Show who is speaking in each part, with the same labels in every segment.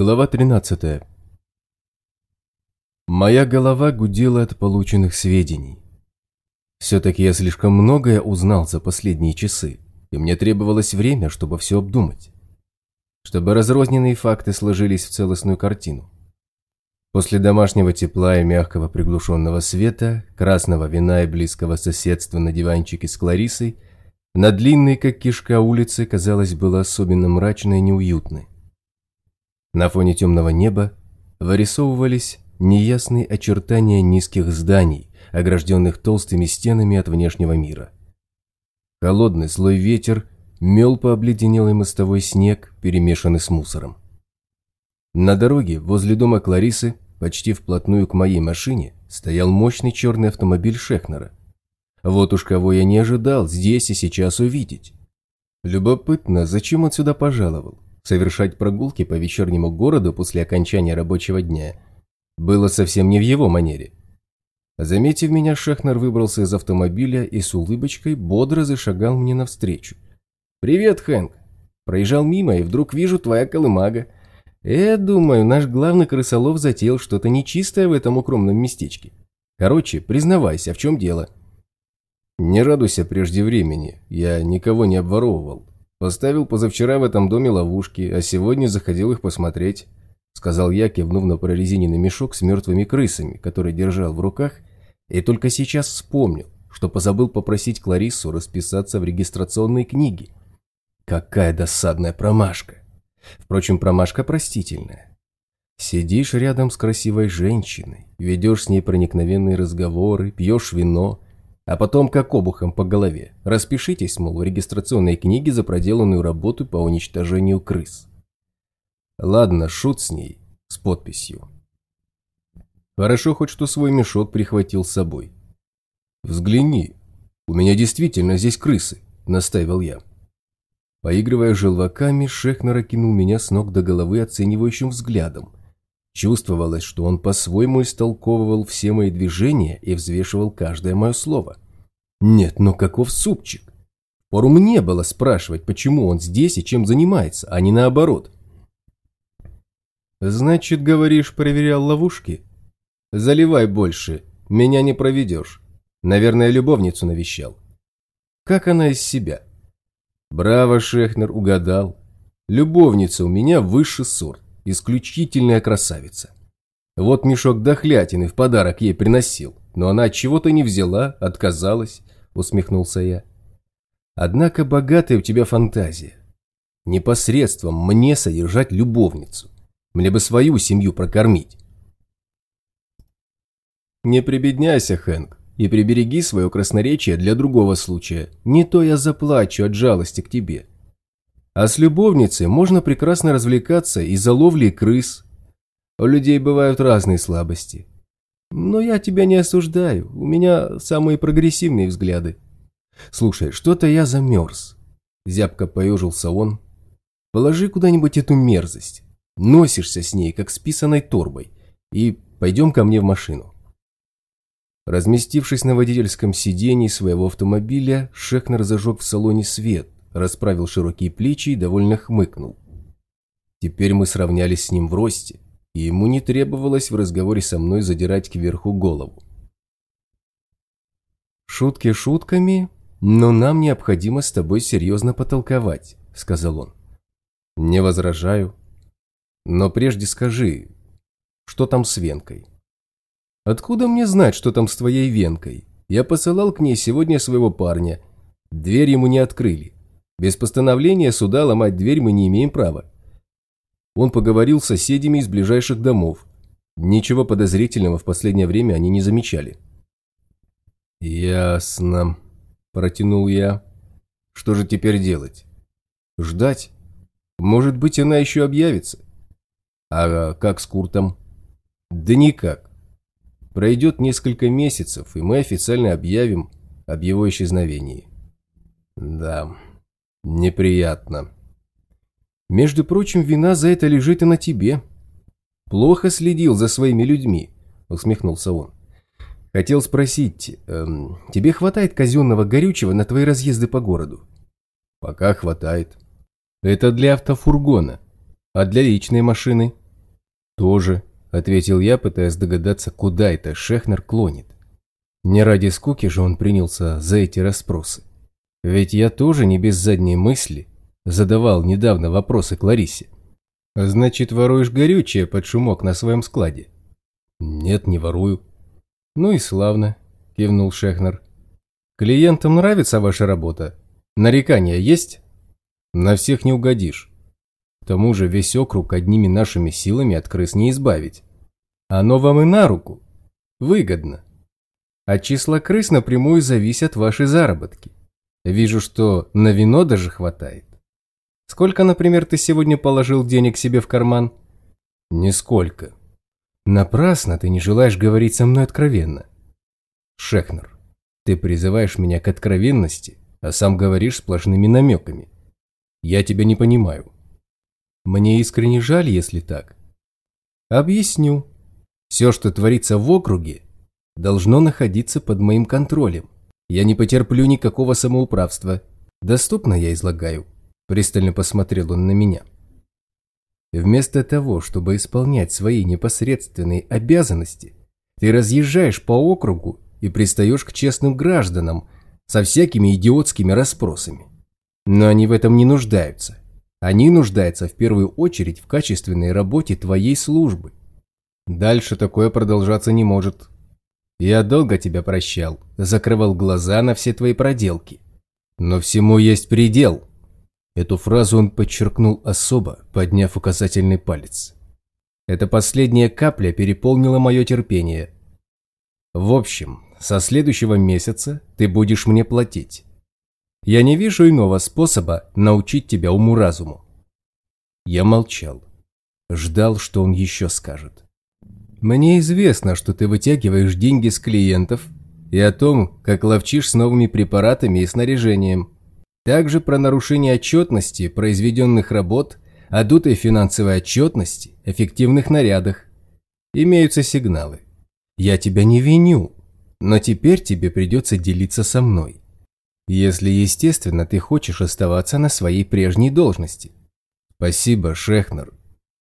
Speaker 1: Глава 13. Моя голова гудела от полученных сведений. Все-таки я слишком многое узнал за последние часы, и мне требовалось время, чтобы все обдумать. Чтобы разрозненные факты сложились в целостную картину. После домашнего тепла и мягкого приглушенного света, красного вина и близкого соседства на диванчике с Кларисой, на длинной, как кишка, улице, казалось, было особенно мрачно и неуютно. На фоне темного неба вырисовывались неясные очертания низких зданий, огражденных толстыми стенами от внешнего мира. Холодный слой ветер мел по обледенелой мостовой снег, перемешанный с мусором. На дороге возле дома Кларисы, почти вплотную к моей машине, стоял мощный черный автомобиль Шехнера. Вот уж кого я не ожидал здесь и сейчас увидеть. Любопытно, зачем он сюда пожаловал? Совершать прогулки по вечернему городу после окончания рабочего дня было совсем не в его манере. Заметив меня, Шехнер выбрался из автомобиля и с улыбочкой бодро зашагал мне навстречу. «Привет, Хэнк!» Проезжал мимо и вдруг вижу твоя колымага. Я думаю, наш главный крысолов затеял что-то нечистое в этом укромном местечке. Короче, признавайся, в чем дело?» «Не радуйся прежде времени, я никого не обворовывал. Поставил позавчера в этом доме ловушки, а сегодня заходил их посмотреть», сказал я, кивнув на прорезиненный мешок с мертвыми крысами, который держал в руках, и только сейчас вспомнил, что позабыл попросить Клариссу расписаться в регистрационной книге. Какая досадная промашка. Впрочем, промашка простительная. Сидишь рядом с красивой женщиной, ведешь с ней проникновенные разговоры, пьешь вино, а потом как обухом по голове. Распишитесь, мол, в регистрационной книге за проделанную работу по уничтожению крыс. Ладно, шут с ней, с подписью. Хорошо хоть что свой мешок прихватил с собой. Взгляни, у меня действительно здесь крысы, настаивал я. Поигрывая желваками, Шехнер окинул меня с ног до головы оценивающим взглядом, Чувствовалось, что он по-своему истолковывал все мои движения и взвешивал каждое мое слово. Нет, но каков супчик? Пору мне было спрашивать, почему он здесь и чем занимается, а не наоборот. Значит, говоришь, проверял ловушки? Заливай больше, меня не проведешь. Наверное, любовницу навещал. Как она из себя? Браво, Шехнер, угадал. Любовница у меня высший сорт исключительная красавица. Вот мешок дохлятины в подарок ей приносил, но она чего-то не взяла, отказалась, усмехнулся я. Однако богатая у тебя фантазия. Непосредством мне содержать любовницу. Мне бы свою семью прокормить. Не прибедняйся, Хэнк, и прибереги свое красноречие для другого случая. Не то я заплачу от жалости к тебе. А с любовницей можно прекрасно развлекаться из-за ловли крыс. У людей бывают разные слабости. Но я тебя не осуждаю, у меня самые прогрессивные взгляды. Слушай, что-то я замерз. Зябко поежился он. Положи куда-нибудь эту мерзость. Носишься с ней, как с писаной торбой. И пойдем ко мне в машину. Разместившись на водительском сидении своего автомобиля, Шехнер зажег в салоне свет, расправил широкие плечи и довольно хмыкнул. Теперь мы сравнялись с ним в росте, и ему не требовалось в разговоре со мной задирать кверху голову. «Шутки шутками, но нам необходимо с тобой серьезно потолковать», — сказал он. «Не возражаю. Но прежде скажи, что там с Венкой?» «Откуда мне знать, что там с твоей Венкой? Я посылал к ней сегодня своего парня. Дверь ему не открыли. Без постановления суда ломать дверь мы не имеем права. Он поговорил с соседями из ближайших домов. Ничего подозрительного в последнее время они не замечали. «Ясно», – протянул я. «Что же теперь делать? Ждать? Может быть, она еще объявится? А как с Куртом?» «Да никак. Пройдет несколько месяцев, и мы официально объявим об его исчезновении». «Да». Неприятно. Между прочим, вина за это лежит и на тебе. Плохо следил за своими людьми, усмехнулся он. Хотел спросить, эм, тебе хватает казенного горючего на твои разъезды по городу? Пока хватает. Это для автофургона. А для личной машины? «Тоже», – ответил я, пытаясь догадаться, куда это Шехнер клонит. Не ради скуки же он принялся за эти расспросы. Ведь я тоже не без задней мысли задавал недавно вопросы Кларисе. «Значит, воруешь горючее под шумок на своем складе?» «Нет, не ворую». «Ну и славно», – кивнул Шехнер. «Клиентам нравится ваша работа? Нарекания есть?» «На всех не угодишь. К тому же весь округ одними нашими силами от крыс не избавить. Оно вам и на руку. Выгодно. От числа крыс напрямую зависят ваши заработки. Вижу, что на вино даже хватает. Сколько, например, ты сегодня положил денег себе в карман? Нисколько. Напрасно ты не желаешь говорить со мной откровенно. Шехнер, ты призываешь меня к откровенности, а сам говоришь сплошными намеками. Я тебя не понимаю. Мне искренне жаль, если так. Объясню. Все, что творится в округе, должно находиться под моим контролем. Я не потерплю никакого самоуправства. Доступно я излагаю. Пристально посмотрел он на меня. Вместо того, чтобы исполнять свои непосредственные обязанности, ты разъезжаешь по округу и пристаешь к честным гражданам со всякими идиотскими расспросами. Но они в этом не нуждаются. Они нуждаются в первую очередь в качественной работе твоей службы. Дальше такое продолжаться не может. Я долго тебя прощал, закрывал глаза на все твои проделки. Но всему есть предел. Эту фразу он подчеркнул особо, подняв указательный палец. Эта последняя капля переполнила мое терпение. В общем, со следующего месяца ты будешь мне платить. Я не вижу иного способа научить тебя уму-разуму. Я молчал. Ждал, что он еще скажет. Мне известно, что ты вытягиваешь деньги с клиентов и о том, как ловчишь с новыми препаратами и снаряжением. Также про нарушение отчетности произведенных работ, о финансовой отчетности, эффективных нарядах. Имеются сигналы. Я тебя не виню, но теперь тебе придется делиться со мной. Если, естественно, ты хочешь оставаться на своей прежней должности. Спасибо, Шехнер.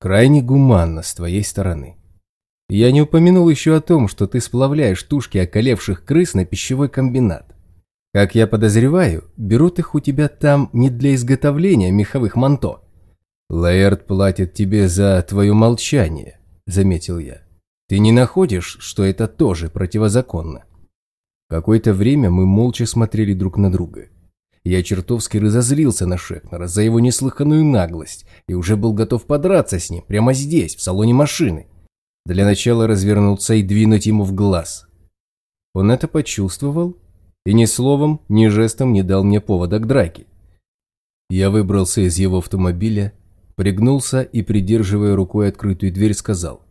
Speaker 1: Крайне гуманно с твоей стороны. Я не упомянул еще о том, что ты сплавляешь тушки околевших крыс на пищевой комбинат. Как я подозреваю, берут их у тебя там не для изготовления меховых манто. Лаэрт платит тебе за твое молчание, заметил я. Ты не находишь, что это тоже противозаконно? Какое-то время мы молча смотрели друг на друга. Я чертовски разозлился на Шекнера за его неслыханную наглость и уже был готов подраться с ним прямо здесь, в салоне машины. Для начала развернуться и двинуть ему в глаз. Он это почувствовал и ни словом, ни жестом не дал мне повода к драке. Я выбрался из его автомобиля, пригнулся и, придерживая рукой открытую дверь, сказал.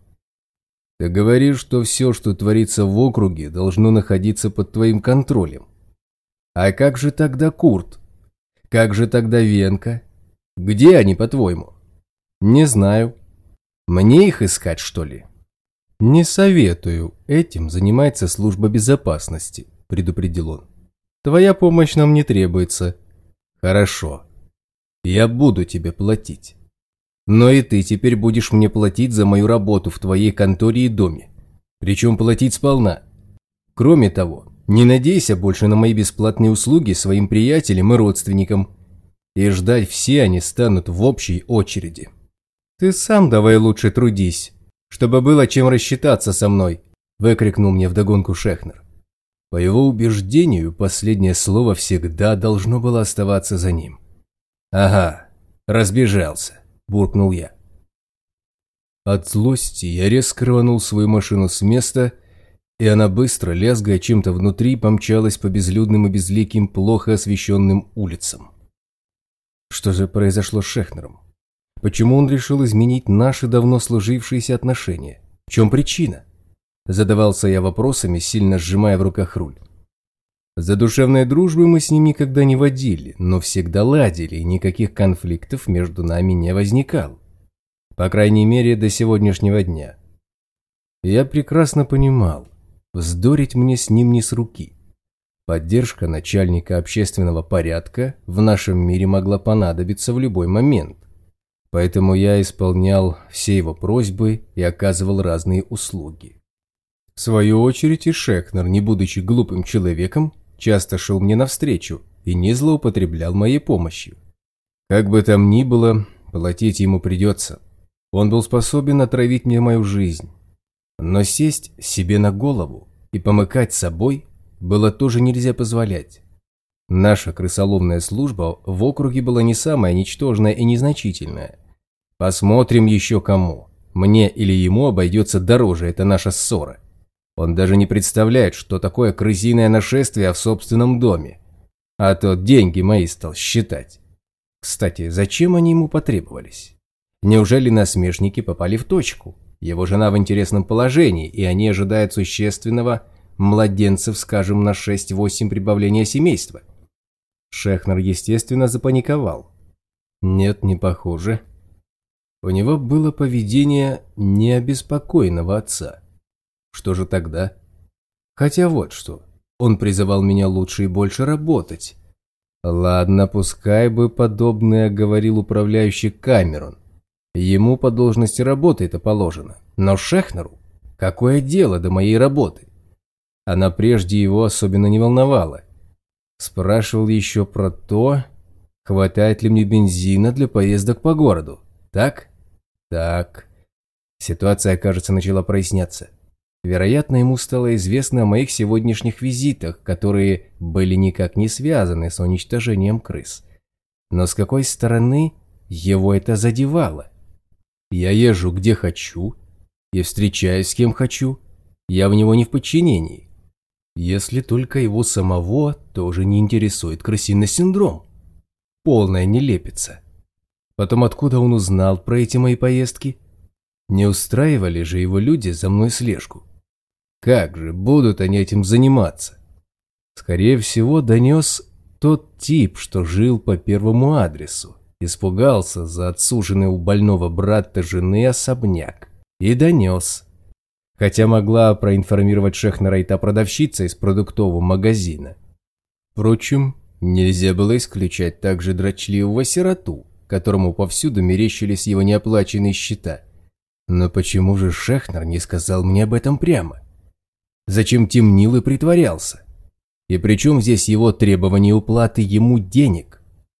Speaker 1: «Ты говоришь, что все, что творится в округе, должно находиться под твоим контролем. А как же тогда Курт? Как же тогда Венка? Где они, по-твоему?» «Не знаю. Мне их искать, что ли?» «Не советую. Этим занимается служба безопасности предупредил он. «Твоя помощь нам не требуется». «Хорошо. Я буду тебе платить. Но и ты теперь будешь мне платить за мою работу в твоей конторе и доме. Причем платить сполна. Кроме того, не надейся больше на мои бесплатные услуги своим приятелям и родственникам. И ждать все они станут в общей очереди. Ты сам давай лучше трудись, чтобы было чем рассчитаться со мной», выкрикнул мне вдогонку Шехнер. По его убеждению, последнее слово всегда должно было оставаться за ним. «Ага, разбежался», – буркнул я. От злости я резко рванул свою машину с места, и она быстро, лязгая чем-то внутри, помчалась по безлюдным и безликим, плохо освещенным улицам. Что же произошло с Шехнером? Почему он решил изменить наши давно сложившиеся отношения? В чем причина? Задавался я вопросами, сильно сжимая в руках руль. За душевной дружбы мы с ним никогда не водили, но всегда ладили, и никаких конфликтов между нами не возникало. По крайней мере, до сегодняшнего дня. Я прекрасно понимал, вздорить мне с ним не с руки. Поддержка начальника общественного порядка в нашем мире могла понадобиться в любой момент. Поэтому я исполнял все его просьбы и оказывал разные услуги. В свою очередь и Шехнер, не будучи глупым человеком, часто шел мне навстречу и не злоупотреблял моей помощью. Как бы там ни было, платить ему придется. Он был способен отравить мне мою жизнь. Но сесть себе на голову и помыкать собой было тоже нельзя позволять. Наша крысоловная служба в округе была не самая ничтожная и незначительная. Посмотрим еще кому. Мне или ему обойдется дороже эта наша ссора. Он даже не представляет, что такое крысиное нашествие в собственном доме. А то деньги мои стал считать. Кстати, зачем они ему потребовались? Неужели насмешники попали в точку? Его жена в интересном положении, и они ожидают существенного младенцев, скажем, на 6-8 прибавления семейства. Шехнер, естественно, запаниковал. Нет, не похоже. У него было поведение необеспокоенного отца. Что же тогда? Хотя вот что. Он призывал меня лучше и больше работать. Ладно, пускай бы подобное говорил управляющий Камерон. Ему по должности работы это положено. Но Шехнеру? Какое дело до моей работы? Она прежде его особенно не волновала. Спрашивал еще про то, хватает ли мне бензина для поездок по городу. Так? Так. Ситуация, кажется, начала проясняться. Вероятно, ему стало известно о моих сегодняшних визитах, которые были никак не связаны с уничтожением крыс. Но с какой стороны его это задевало? Я езжу где хочу и встречаюсь с кем хочу. Я в него не в подчинении. Если только его самого тоже не интересует крысиный синдром. Полная нелепица. Потом откуда он узнал про эти мои поездки? Не устраивали же его люди за мной слежку. Как же будут они этим заниматься? Скорее всего, донес тот тип, что жил по первому адресу. Испугался за отсуженный у больного брата жены особняк. И донес. Хотя могла проинформировать Шехнера и та продавщица из продуктового магазина. Впрочем, нельзя было исключать также дрочливого сироту, которому повсюду мерещились его неоплаченные счета. Но почему же Шехнер не сказал мне об этом прямо? Зачем темнил и притворялся? И при чем здесь его требование уплаты ему денег?